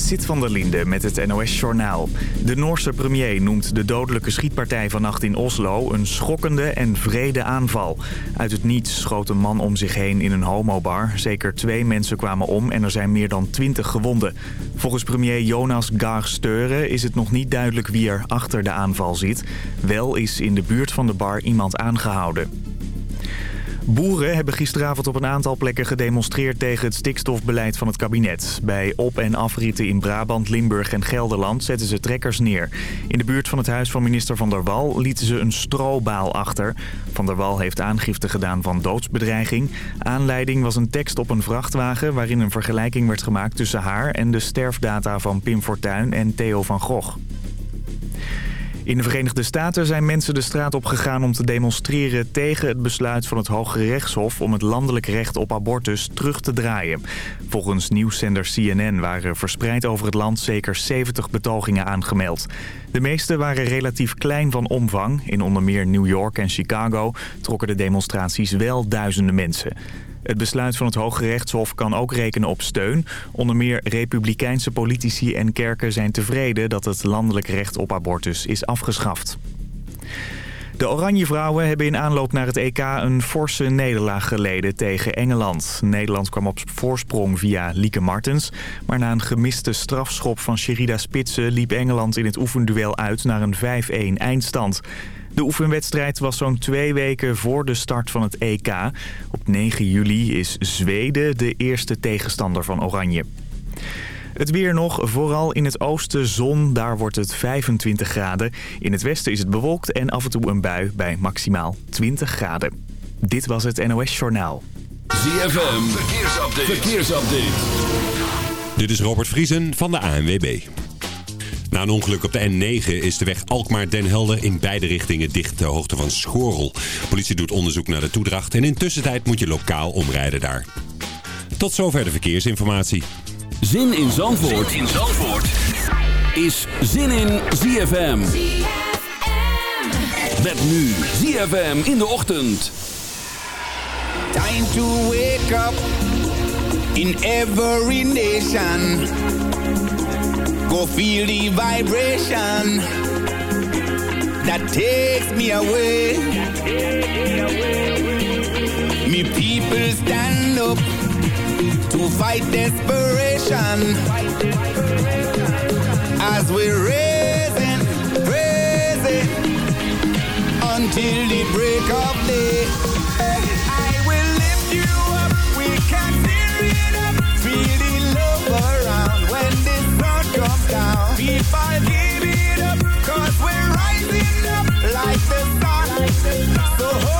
Sit van der Linde met het NOS-journaal. De Noorse premier noemt de dodelijke schietpartij vannacht in Oslo... een schokkende en vrede aanval. Uit het niets schoot een man om zich heen in een homobar. Zeker twee mensen kwamen om en er zijn meer dan twintig gewonden. Volgens premier Jonas Gahr Steuren is het nog niet duidelijk wie er achter de aanval zit. Wel is in de buurt van de bar iemand aangehouden. Boeren hebben gisteravond op een aantal plekken gedemonstreerd tegen het stikstofbeleid van het kabinet. Bij op- en afritten in Brabant, Limburg en Gelderland zetten ze trekkers neer. In de buurt van het huis van minister Van der Wal lieten ze een strobaal achter. Van der Wal heeft aangifte gedaan van doodsbedreiging. Aanleiding was een tekst op een vrachtwagen waarin een vergelijking werd gemaakt tussen haar en de sterfdata van Pim Fortuyn en Theo van Gogh. In de Verenigde Staten zijn mensen de straat op gegaan om te demonstreren tegen het besluit van het Hoge Rechtshof om het landelijk recht op abortus terug te draaien. Volgens nieuwszender CNN waren verspreid over het land zeker 70 betogingen aangemeld. De meeste waren relatief klein van omvang. In onder meer New York en Chicago trokken de demonstraties wel duizenden mensen. Het besluit van het Hoge Rechtshof kan ook rekenen op steun. Onder meer republikeinse politici en kerken zijn tevreden dat het landelijk recht op abortus is afgeschaft. De Oranje Vrouwen hebben in aanloop naar het EK een forse nederlaag geleden tegen Engeland. Nederland kwam op voorsprong via Lieke Martens. Maar na een gemiste strafschop van Sherida Spitsen liep Engeland in het oefenduel uit naar een 5-1 eindstand. De oefenwedstrijd was zo'n twee weken voor de start van het EK. Op 9 juli is Zweden de eerste tegenstander van Oranje. Het weer nog, vooral in het oosten zon, daar wordt het 25 graden. In het westen is het bewolkt en af en toe een bui bij maximaal 20 graden. Dit was het NOS Journaal. ZFM, verkeersupdate. verkeersupdate. Dit is Robert Vriesen van de ANWB. Na een ongeluk op de N9 is de weg Alkmaar-Den Helder in beide richtingen dicht ter hoogte van Schorel. Politie doet onderzoek naar de toedracht en in tussentijd moet je lokaal omrijden daar. Tot zover de verkeersinformatie. Zin in Zandvoort, zin in Zandvoort. is Zin in ZFM. Met nu ZFM in de ochtend. Time to wake up in every nation. Go feel the vibration that takes me away. Me people stand up to fight desperation as we're raising, raising until the break of day. I will lift you up, we can tear it up, feel the love around when the sun comes give it up, we're rising up like the sun. So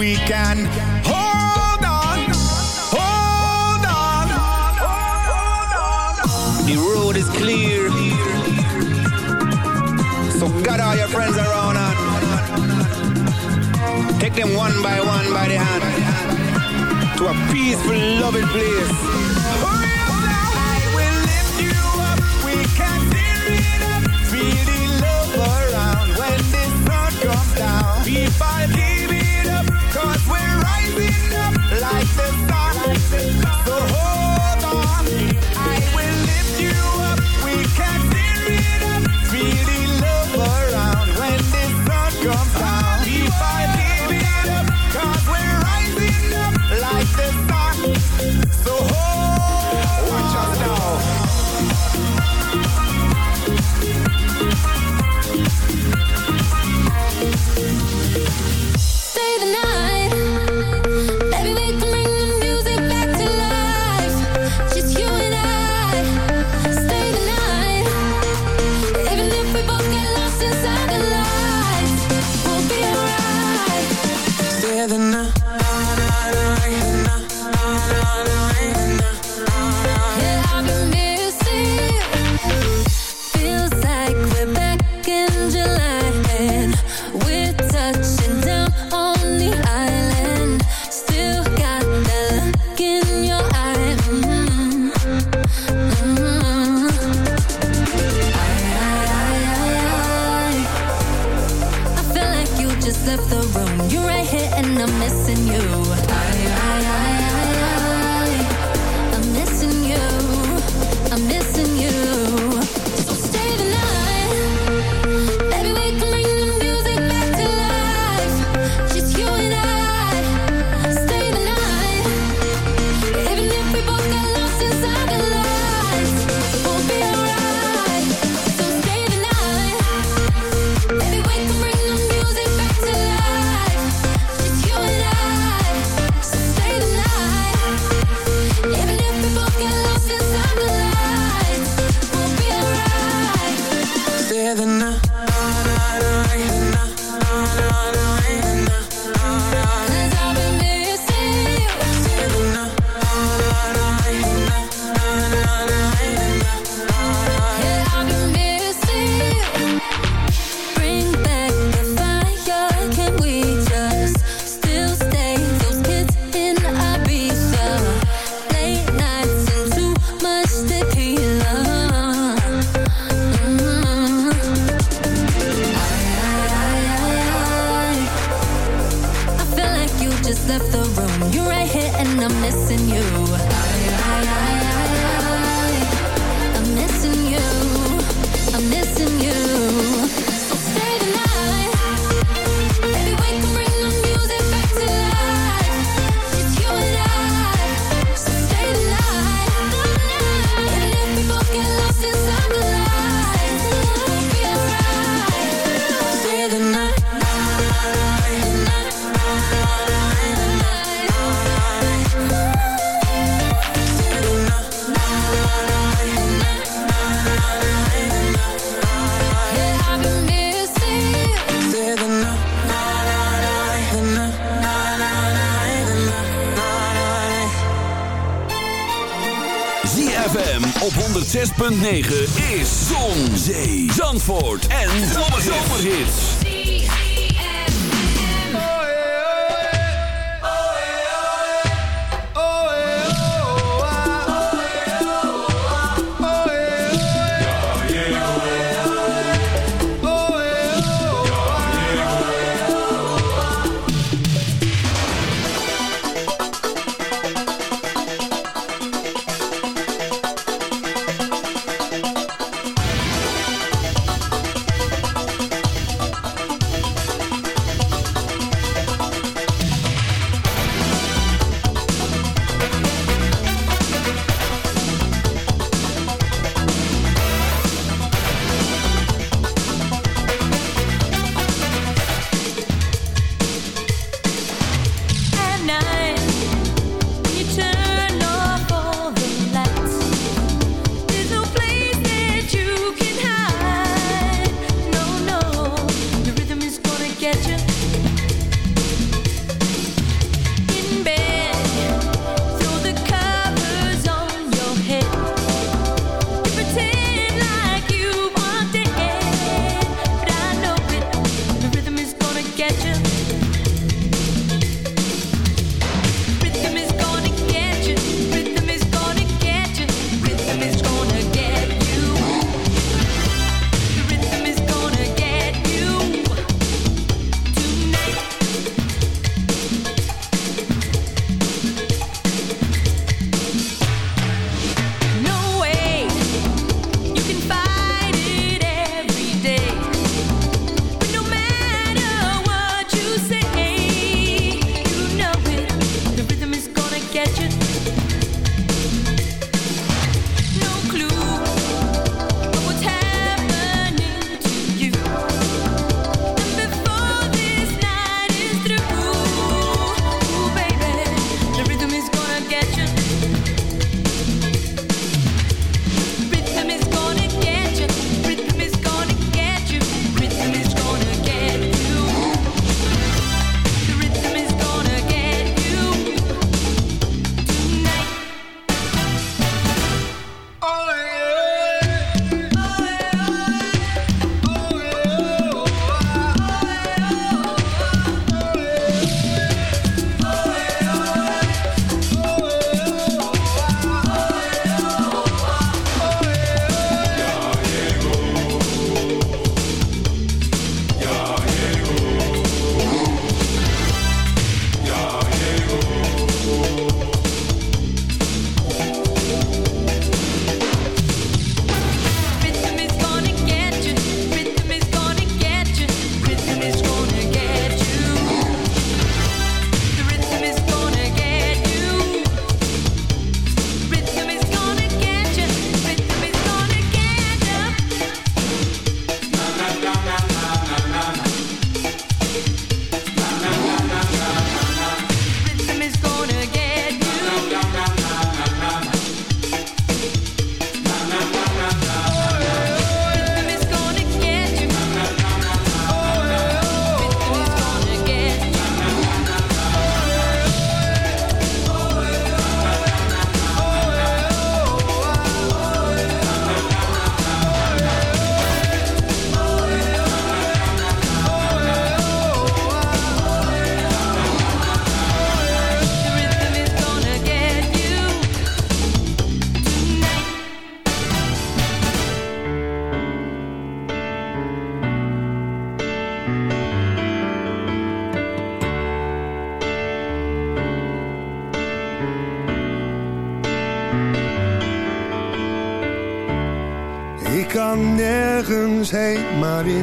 we can. Hold on, hold on. Hold Hold on The road is clear. So gather all your friends around and take them one by one by the hand to a peaceful, loving place. We around when the sun comes down. Up, cause we're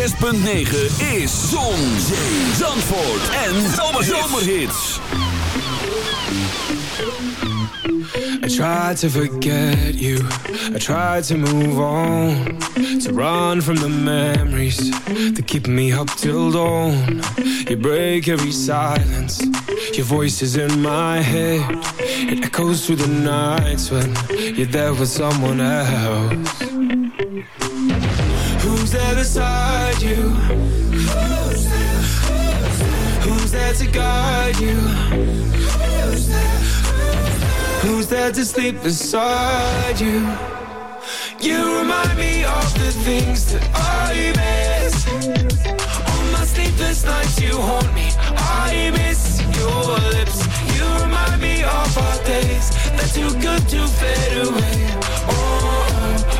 106.9 is Zon, Zandvoort en Zomerhits. I tried to forget you. I tried to move on. To run from the memories that keep me up till dawn. You break every silence. Your voice is in my head. It echoes through the nights when you're there with someone else. Who's there beside you? Who's there to guide you? Who's there to sleep beside you? You remind me of the things that I miss On my sleepless nights you haunt me I miss your lips You remind me of our days They're too good to fade away oh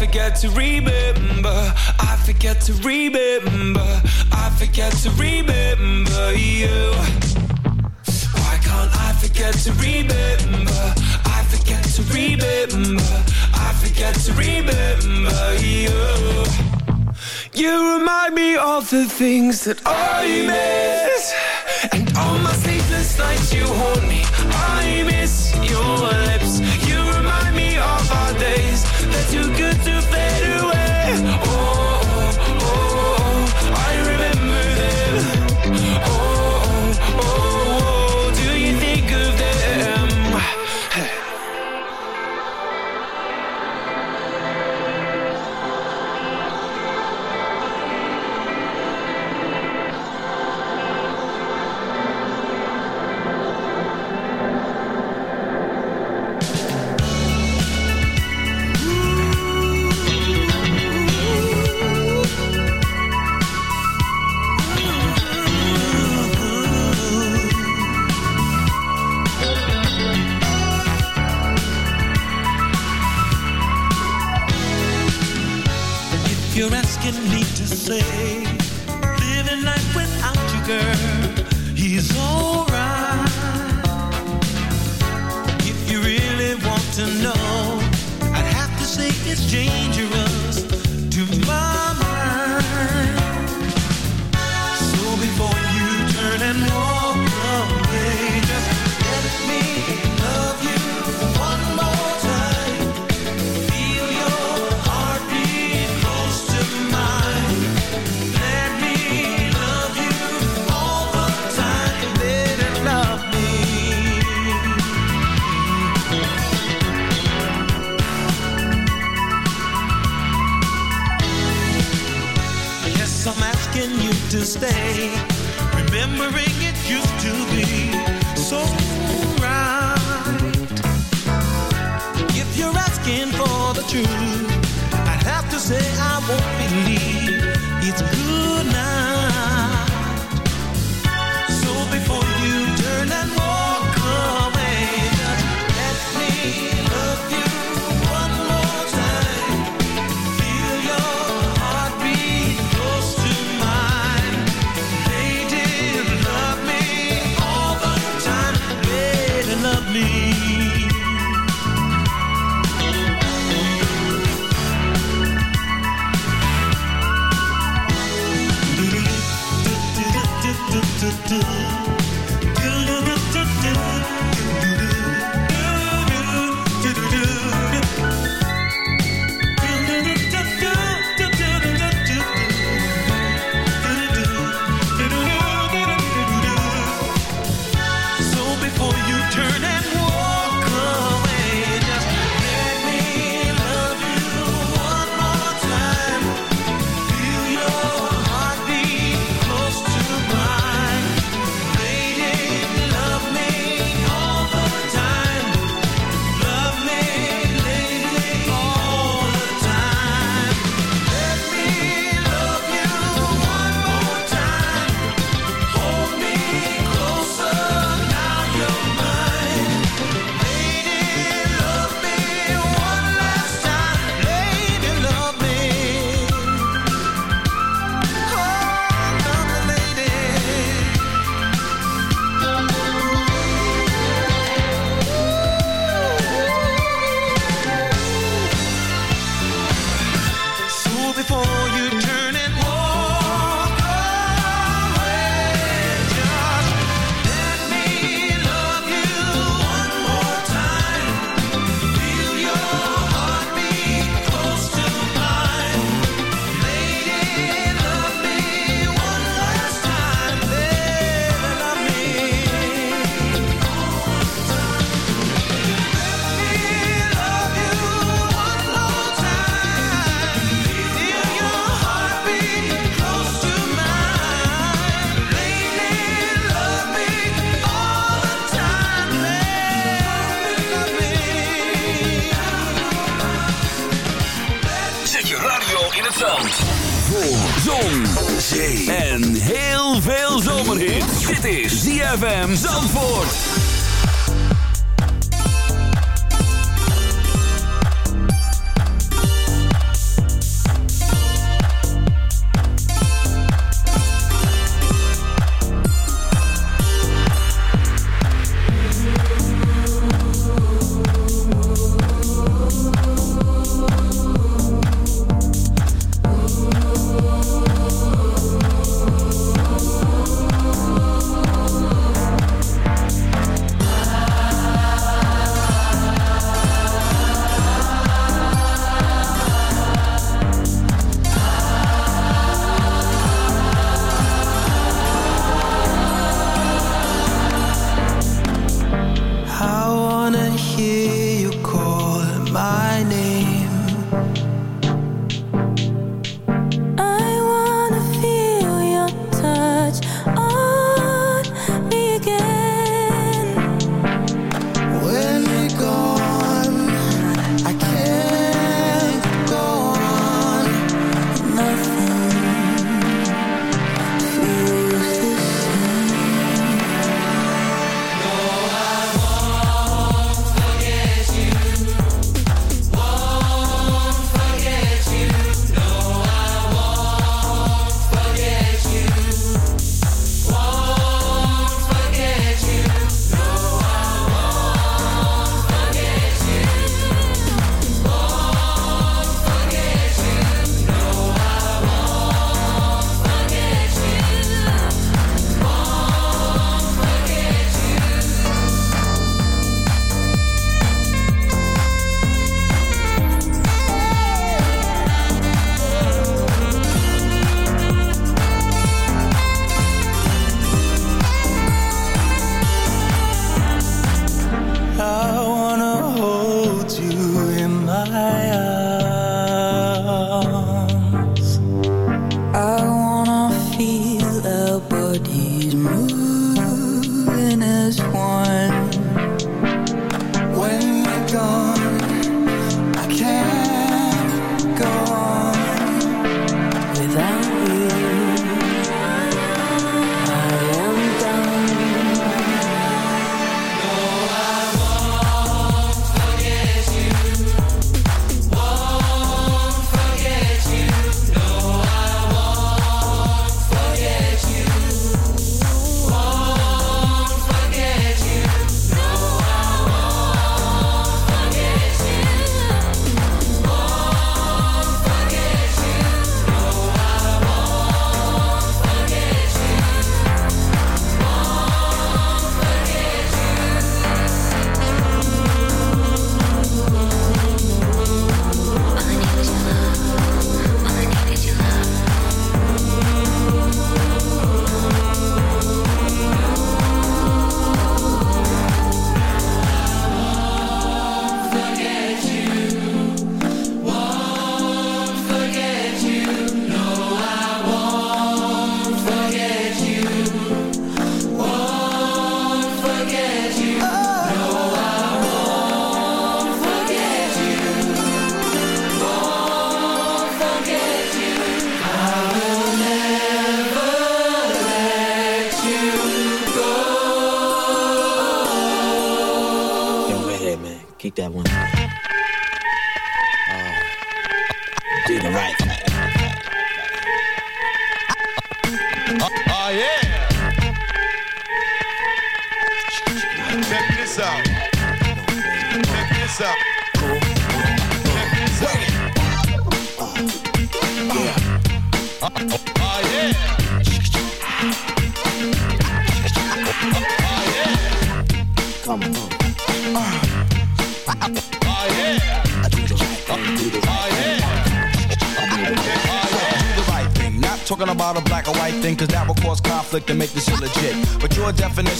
forget to remember? I forget to remember. I forget to remember you. Why can't I forget to remember? I forget to remember. I forget to remember you. You remind me of the things that I miss. I'd have to say I won't believe it's good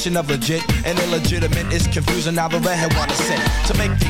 definition of legit and illegitimate is confusing. Now the redhead wanna sing to make things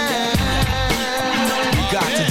Got to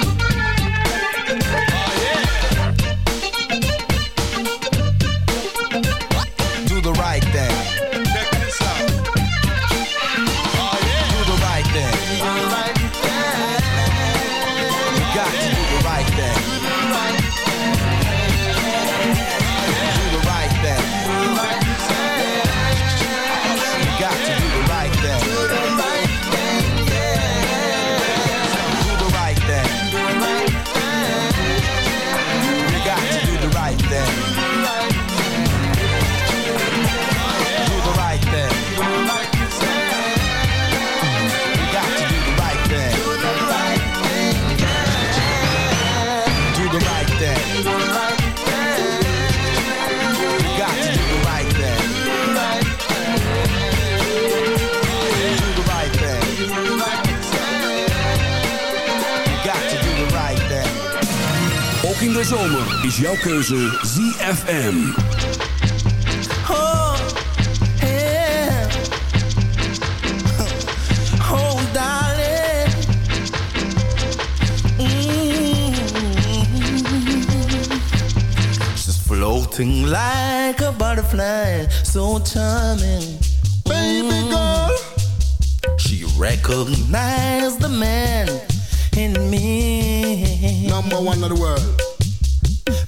De zomer is jouw keuze ZFM. Oh, yeah. Oh, darling. Mm. She's floating like a butterfly, so charming. Baby girl. She recognized the man in me. Number one of the world.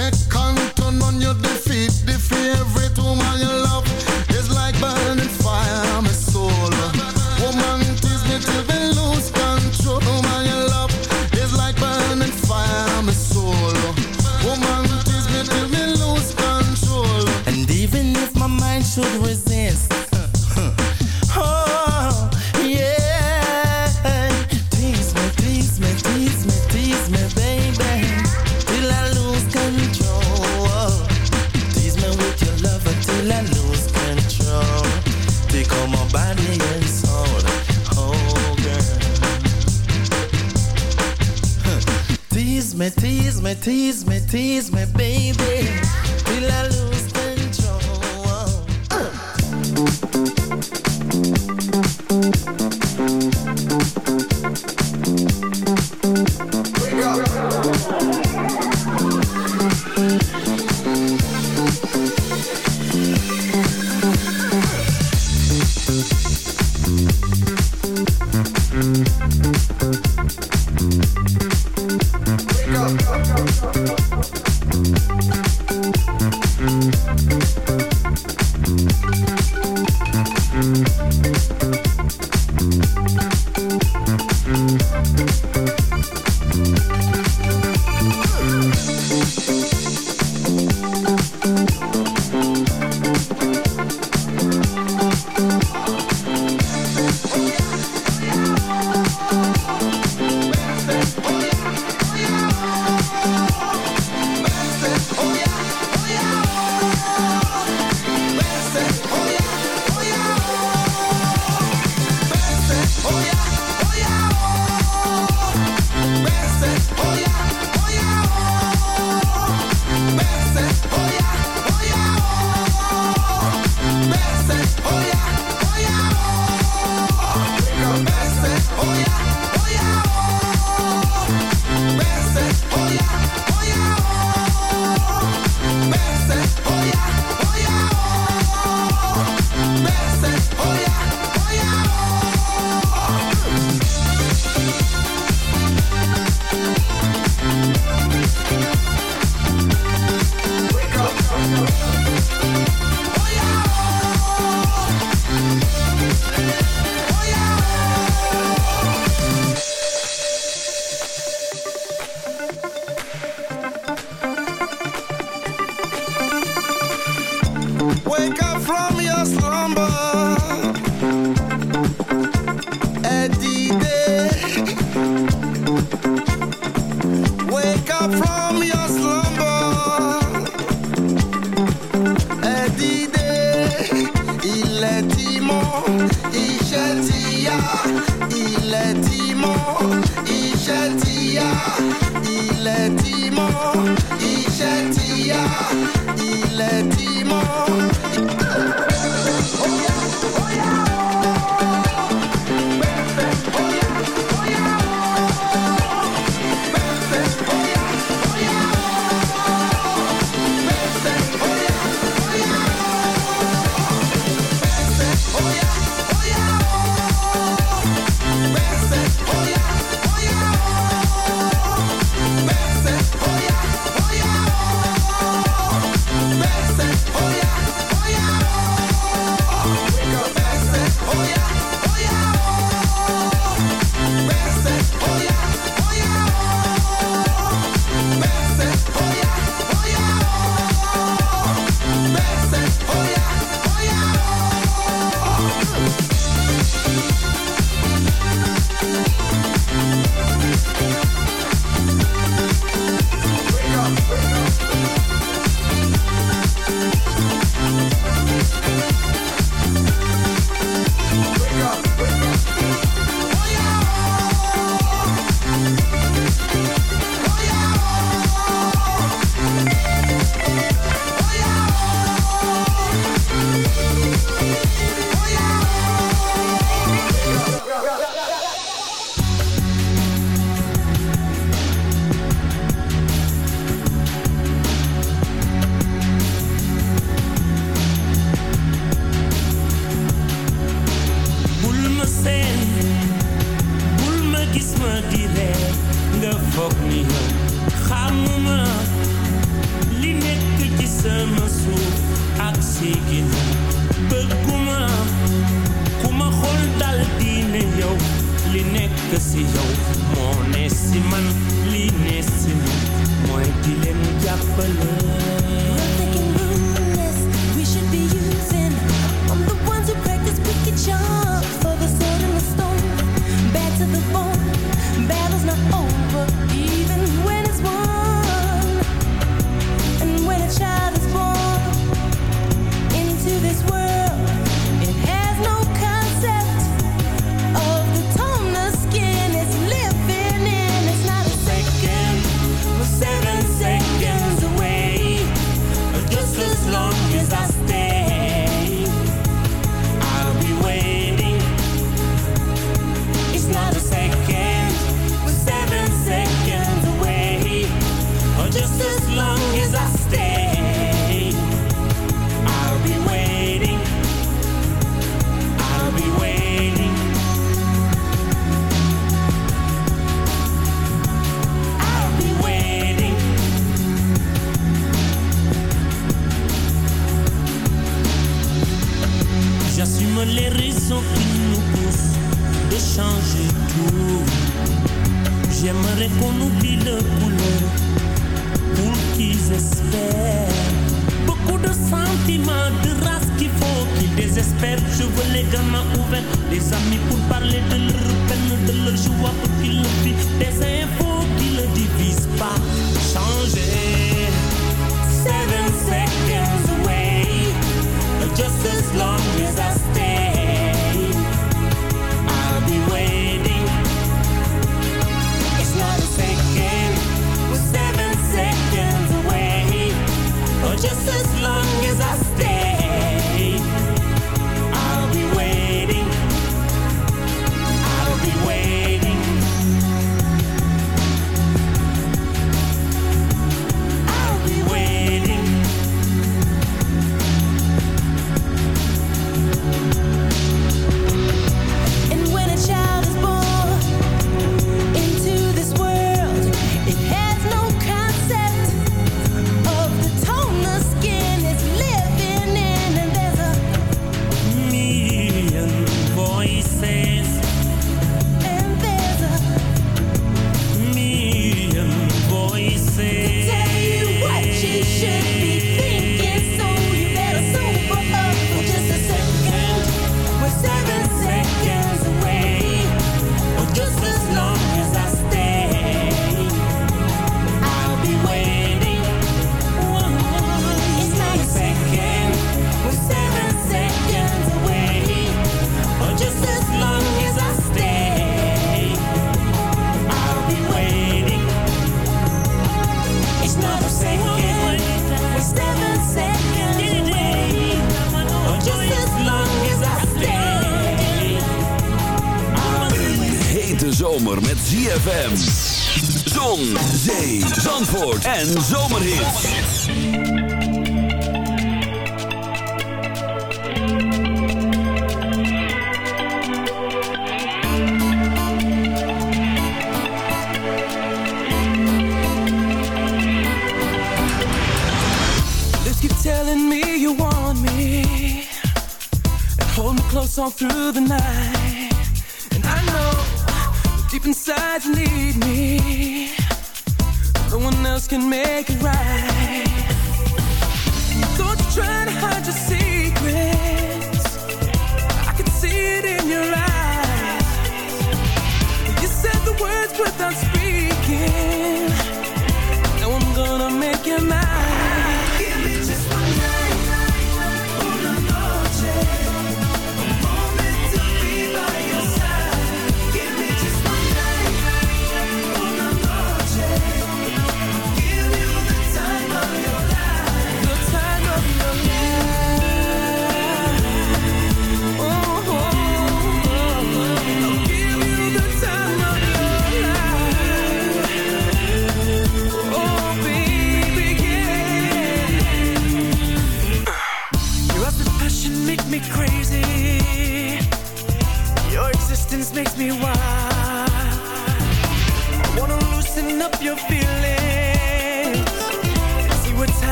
Second to none, you